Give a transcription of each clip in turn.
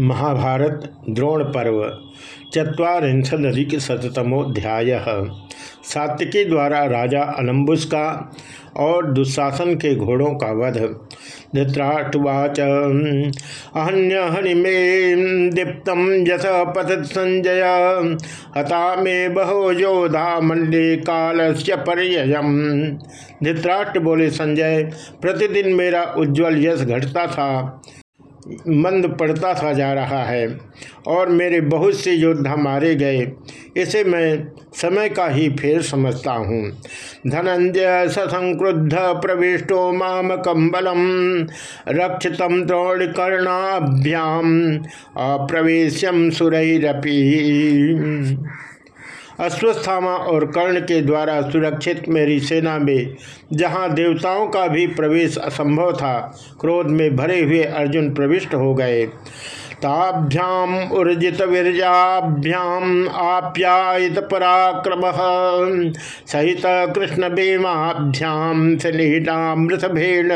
महाभारत द्रोण पर्व चुरीशदिक शतमोध्याय सात्विकी द्वारा राजा अलम्बुस का और दुशासन के घोड़ों का वध। धृतराष्ट्रवाच अहन्य हनिमे दीप्त यथ पथ संजय हता मे बहो योधा मंडे काल से पर्ययम। धृतराष्ट्र बोले, संजय, प्रतिदिन मेरा उज्जवल यश घटता था। मंद पड़ता था जा रहा है और मेरे बहुत से योद्धा मारे गए। इसे मैं समय का ही फेर समझता हूँ। धनंजय ससंक्रुद्ध प्रविष्टो माम कम्बलम रक्षतम रक्षितम द्रोणकर्णाभ्याम अप्रवेश्यम सुरैरपी। अश्वस्थामा और कर्ण के द्वारा सुरक्षित मेरी सेना में, जहाँ देवताओं का भी प्रवेश असंभव था, क्रोध में भरे हुए अर्जुन प्रविष्ट हो गए। वीरजाभ्याम आप्यायित पराक्रम। सहित कृष्ण बेमाभ्याम भेड़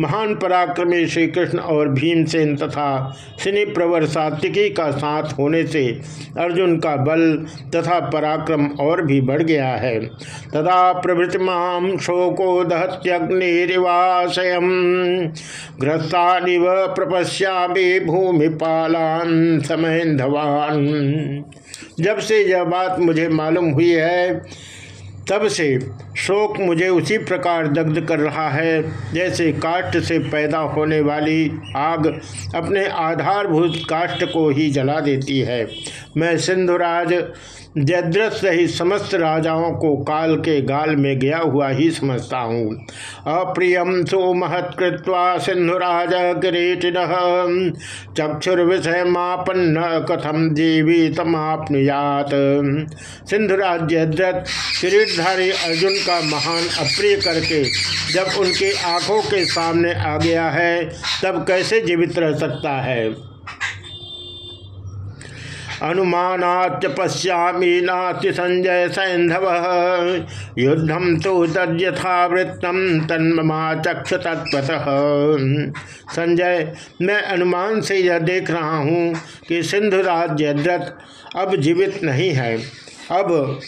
महान पराक्रमी श्री कृष्ण और भीमसेन तथा सिनी प्रवर सात्विकी का साथ होने से अर्जुन का बल तथा पराक्रम और भी बढ़ गया है। तदा प्रभृतिमाम शोको दहत्यग्निवाशयम ग्रस्तानिव प्रपश्या भूमि पालान समयधवान। जब से यह बात मुझे मालूम हुई है, तब से शोक मुझे उसी प्रकार दग्ध कर रहा है, जैसे काष्ठ से पैदा होने वाली आग अपने आधारभूत काष्ठ को ही जला देती है। मैं सिंधुराज जयद्रथ सहित समस्त राजाओं को काल के गाल में गया हुआ ही समझता हूँ। अप्रियम सो सुमहत्कृत्वा सिंधुराज किरीटिन चक्षुर्विषय मापन्न कथम जीवितमापनुयात। सिंधुराज जयद्रथ किरीटधारी अर्जुन का महान अप्रिय करके जब उनकी आँखों के सामने आ गया है, तब कैसे जीवित रह सकता है? अनुमानाच पश्यामी नास्ति संजय सैंधव। युद्धम तो तद्यथावृत्तम तन्ममा चक्ष तत्वतः संजय, मैं अनुमान से यह देख रहा हूँ कि सिंधु राज्य अब जीवित नहीं है। अब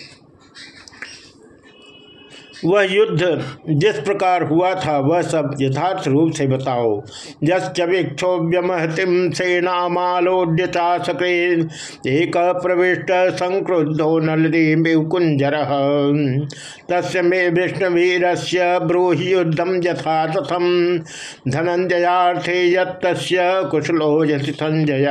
वह युद्ध जिस प्रकार हुआ था, वह सब यथार्थ रूप से बताओ। यक्षोभ्यमहतिम सेनामालोड्य चाशक्रे एक प्रविष्ट संक्रुद्धो नलदीकुंजर तस् मे विष्णुवीर से ब्रूहि युद्धम यथा तथम धनंजयाथे यस्य कुशलो संजय।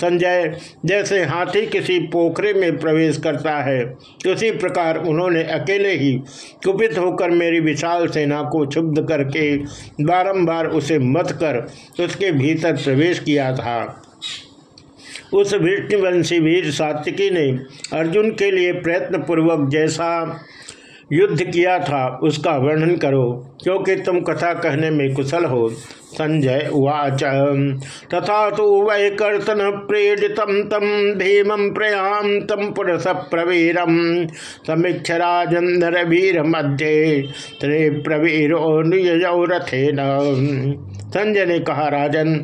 संजय जैसे हाथी किसी पोखरे में प्रवेश करता है, उसी प्रकार उन्होंने अकेले ही कुपित होकर मेरी विशाल सेना को क्षुब्ध करके बारंबार उसे मत कर उसके भीतर प्रवेश किया था। उस विष्णुवंशी वीर सात्विकी ने अर्जुन के लिए प्रयत्न पूर्वक जैसा युद्ध किया था, उसका वर्णन करो, क्योंकि तुम कथा कहने में कुशल हो। संजय उवाच। तथा तो वै कर्तन प्रेरित तम भीम प्रयाम तम पुरस प्रवीरम समीक्ष राजंधर वीर मध्य त्रे प्रवीरो रथे संजय ने कहा, राजन,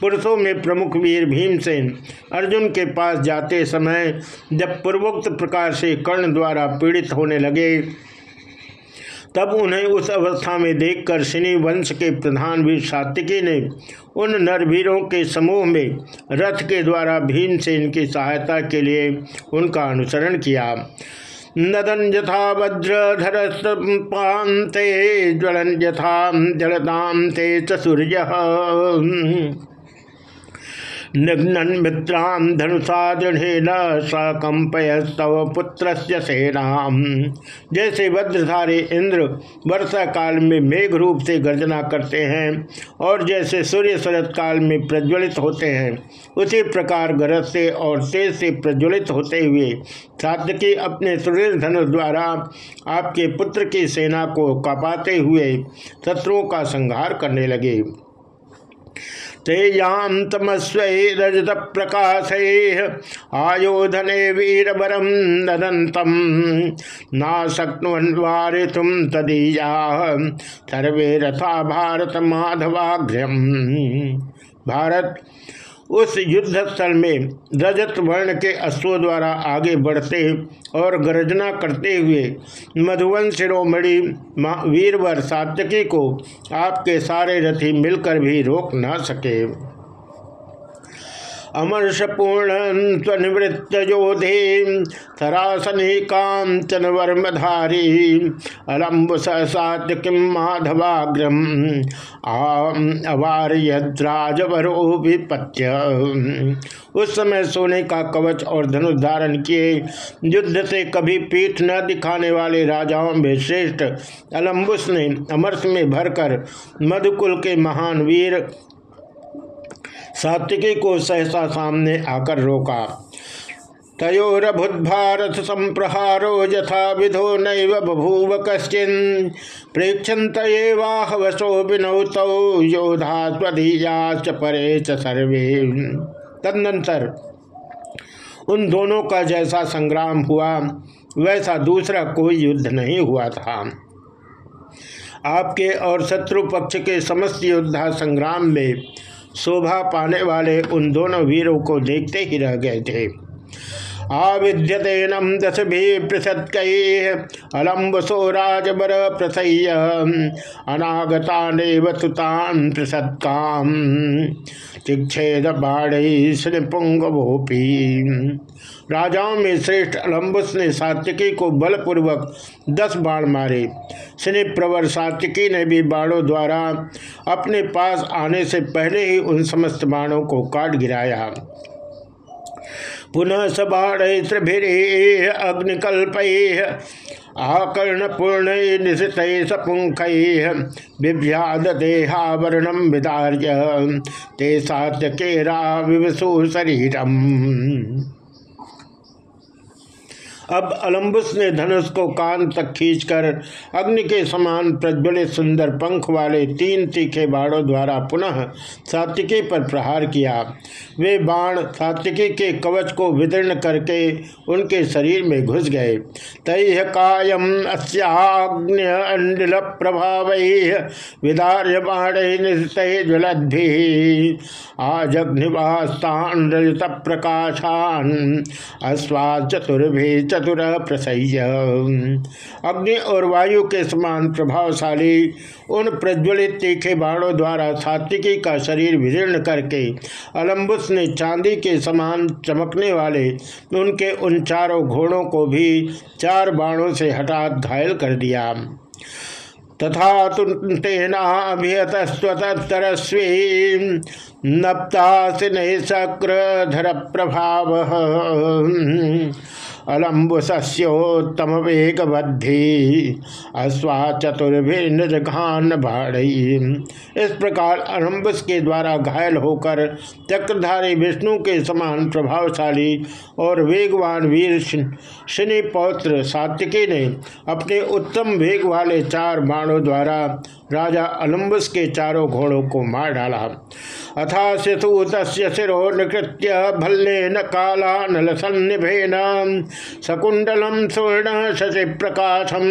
पुरुषों में प्रमुख वीर भीमसेन अर्जुन के पास जाते समय जब पूर्वोक्त प्रकार से कर्ण द्वारा पीड़ित होने लगे तब उन्हें उस अवस्था में देखकर सिनी वंश के प्रधान वीर सात्विकी ने उन नरवीरों के समूह में रथ के द्वारा भीम से इनकी सहायता के लिए उनका अनुसरण किया। नदन यथा वज्रधर ज्वलन यथा जलदाम ते चूर्य निघ्नन मित्रां धनुषा दृढ़ेन सकंपयस्तव पुत्र सेनाम। जैसे वज्रधारी इंद्र वर्षा काल में मेघ रूप से गर्जना करते हैं और जैसे सूर्य शरत काल में प्रज्वलित होते हैं, उसी प्रकार गरज से और तेज से प्रज्वलित होते हुए सातकी अपने सुरेश धनुष द्वारा आपके पुत्र की सेना को कपाते हुए शत्रुओं का संहार करने लगे। तेयाम तमस्व रजत प्रकाश आयोधने वीरवरम नदंतम ना शक्नुवारे तदीया। सर्वे रथा भारत माधवाघ्रम भारत उस युद्ध स्थल में रजत वर्ण के अश्वों द्वारा आगे बढ़ते और गर्जना करते हुए मधुवन शिरोमणि वीरवर सात्यकी को आपके सारे रथी मिलकर भी रोक ना सके। अमर्षपूर्ण स्वनिवृत्त योधे थरासने कांचन वर्मधारी अलम्ब सहसात किम माधवाग्रम? अवार्यद्राजवरो विपत्य उस समय सोने का कवच और धनुष धारण किए। युद्ध से कभी पीठ न दिखाने वाले राजाओं में श्रेष्ठ अलम्बुस ने अमरस में भरकर मधुकुल के महान वीर सात्विकी को सहसा सामने आकर रोका। तयोरभुत भारत संप्रहारो यथा विधो नैव बभूव प्रेक्षत वसो विनौतौ योधा स्वधीयाच परे च सर्वे। तदनंतर उन दोनों का जैसा संग्राम हुआ, वैसा दूसरा कोई युद्ध नहीं हुआ था। आपके और शत्रु पक्ष के समस्त योद्धा संग्राम में शोभा पाने वाले उन दोनों वीरों को देखते ही रह गए थे। आविद्यते नम दस भी पृथत अलम्बसो राजबर प्रसह्य। अनागता नेवतान पृथत काम चिक्षेद बाढ़ राजाओं में श्रेष्ठ अलम्बुस ने सात्विकी को बलपूर्वक दस बाण मारे। स्नि प्रवर सात्विकी ने भी बाणों द्वारा अपने पास आने से पहले ही उन समस्त बाणों को काट गिराया। पुनः सबाढ़ अग्निकल्प आकर्ण पूर्ण निशित सपुंख बिभ्याद देहावरणम विदार्य ते सात्यकेरा विवसु शरीरम। अब अलम्बुस ने धनुष को कान तक खींचकर अग्नि के समान प्रज्वलित सुंदर पंख वाले तीन तीखे बाणों द्वारा पुनः सात्विकी पर प्रहार किया। वे बाण सात्विकी के कवच को विदीर्ण करके उनके शरीर में घुस गए। तय कायम अस्याग्निल प्रभाव विदार्य बाण ज्वलद्भि आज अग्निवास्तान प्रकाशान अस्वा चतुर्भि चतुर प्रसह्य अग्नि और वायु के समान प्रभावशाली उन प्रज्वलित तीखे बाणों द्वारा सात्विकी का शरीर विदीर्ण करके अलम्बुस ने चांदी के समान चमकने वाले उनके उन चारों घोड़ों को भी चार बाणों से हटा घायल कर दिया। तथा तेनाभिहतस्तरस्वी नप्तासिन शक्रधर प्रभाव अलम्बुस्योत्तम वेग बद्धि अश्वा चतुर्भिर्घान भाड़ी इस प्रकार अलम्बुस के द्वारा घायल होकर चक्रधारी विष्णु के समान प्रभावशाली और वेगवान वीर शनि पौत्र सात्विकी ने अपने उत्तम वेग वाले चार बाणों द्वारा राजा अलम्बुस के चारों घोड़ों को मार डाला। अथा शिशूत शिरो निकृत्य भल्ले न काला नल सन्निभेन सकुंडलम स्वर्ण शशि प्रकाशम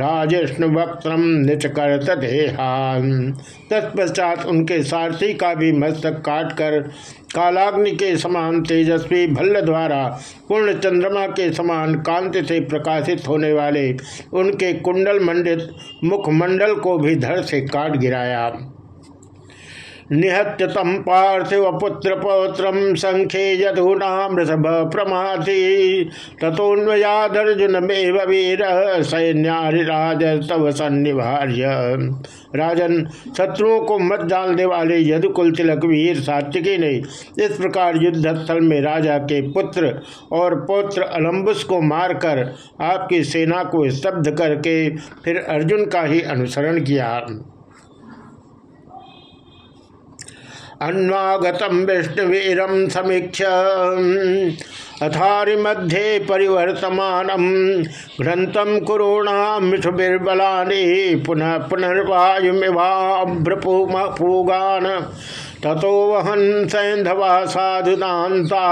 राजिष्णु वक्त्रम निचकर्त देहान। तत्पश्चात उनके सारथी का भी मस्तक काट कर कालाग्नि के समान तेजस्वी भल्ल द्वारा पूर्ण चंद्रमा के समान कांति से प्रकाशित होने वाले उनके कुंडल मंडित मुखमंडल को भी धड़ से काट गिराया। निहत्य तम पार्थिव पुत्र पौत्र संख्ये यदूनाम ऋषभ प्रमाथि। तथोन्वयादर्जुन में वीर सैन्यारिराज तव सन्निभार्य राजन शत्रुओं को मत डालने वाले यदुकुल तिलक वीर सात्विकी ने इस प्रकार युद्ध स्थल में राजा के पुत्र और पौत्र अलम्बुस को मारकर आपकी सेना को स्तब्ध करके फिर अर्जुन का ही अनुसरण किया। अन्वागतम विष्णुवीरम समीक्ष अथारि मध्ये परिवर्तमान ग्रंथम कुरूणाम मिठुबिर्बलानि पुनः पुनर्वायुमिवाभ्रपूगान ततो वहन सैंधवा साधुदाता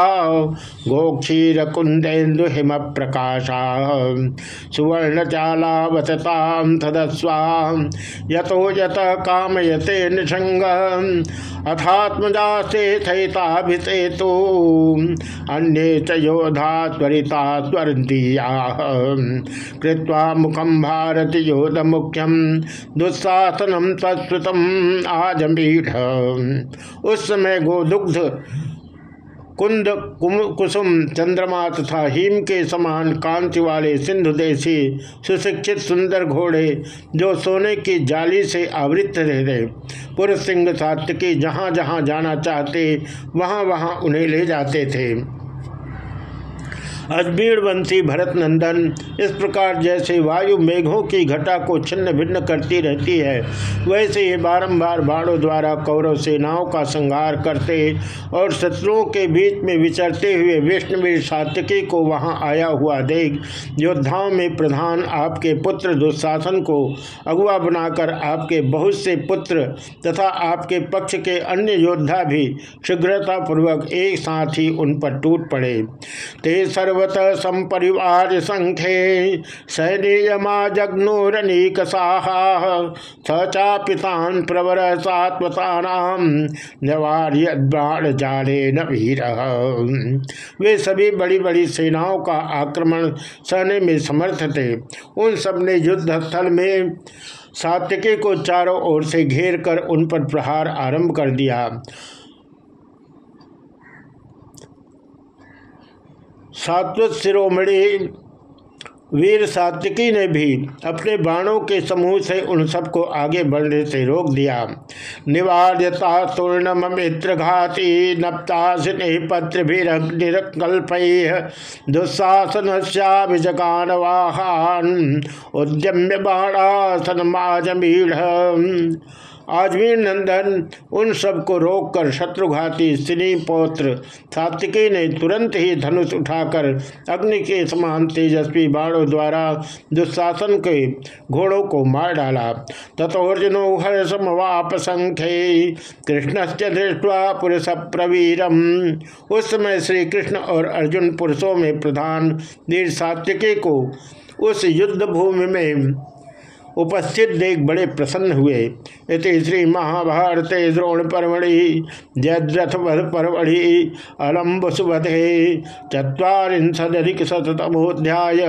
गोक्षीर कुंदेन्दु हिम प्रकाशा सुवर्ण चालावतताम तदस्वा। यतो यत कामयते निषंग अथात्मजाते थैताभिषेतो अन्ये च योधा त्वरिता स्वरदीया कृत्वा मुखम भारत योध मुख्यम दुस्साहसनम तत्सुतम आजमीढ़ उस समय गोदुग्ध कुंद कुसुम चंद्रमा तथा हिम के समान कांति वाले सिंधु देशी सुशिक्षित सुंदर घोड़े जो सोने की जाली से आवृत रह रहे पुरुष सिंह सात्विकी जहाँ जहाँ जाना चाहते, वहाँ वहाँ उन्हें ले जाते थे। अजमेर वंशी भरत नंदन इस प्रकार जैसे वायु मेघों की घटा को छिन्न भिन्न करती रहती है, वैसे ही बारंबार बाणों द्वारा कौरव सेनाओं का संहार करते और शत्रुओं के बीच में विचरते हुए विष्णुवीर सात्यकी को वहाँ आया हुआ देख, योद्धाओं में प्रधान आपके पुत्र दुशासन को अगुआ बनाकर आपके बहुत से पुत्र तथा आपके पक्ष के अन्य योद्धा भी शीघ्रतापूर्वक एक साथ ही उन पर टूट पड़े। ते सर्व सर्वत संपरिवार संख्ये। सैनीयमा जग्नोरनीक सा पितान प्रवर सात्वतानाम। जवार्य बाण जाले नवीर वे सभी बड़ी बड़ी सेनाओं का आक्रमण सहने में समर्थ थे। उन सबने युद्ध स्थल में सात्यकी को चारों ओर से घेर कर उन पर प्रहार आरंभ कर दिया। सात्वत शिरोमणि वीर सात्विकी ने भी अपने बाणों के समूह से उन सबको आगे बढ़ने से रोक दिया। निवार्यता मित्र घाती नप्ता पत्र भी निरकल्प दुस्साहसन श्याभिजकान वाहन उद्यम्य बाणासन माजमीढ़ आजमीर नंदन उन सबको रोककर शत्रुघाती स्त्री पौत्र सात्विकी ने तुरंत ही धनुष उठाकर अग्नि के समान तेजस्वी बाणों द्वारा दुशासन के घोड़ों को मार डाला। तथोर्जुनो हर्षमवाप संख्य कृष्णस्य दृष्टवा पुरुष प्रवीरम। उस समय श्री कृष्ण और अर्जुन पुरुषों में प्रधान वीर सात्विकी को उस युद्ध भूमि में उपस्थित देख बड़े प्रसन्न हुए। इति श्री महाभारत द्रोण परमढ़ि जयद्रथ परमढ़ि अलम्ब सुबधे चुरीशदिक शतमोध्याय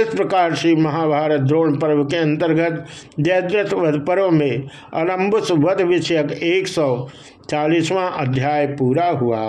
इस प्रकार श्री महाभारत द्रोण पर्व के अंतर्गत जयद्रथ वध पर्व में अलम्बुस वध विषयक एक सौ चालीसवां अध्याय पूरा हुआ।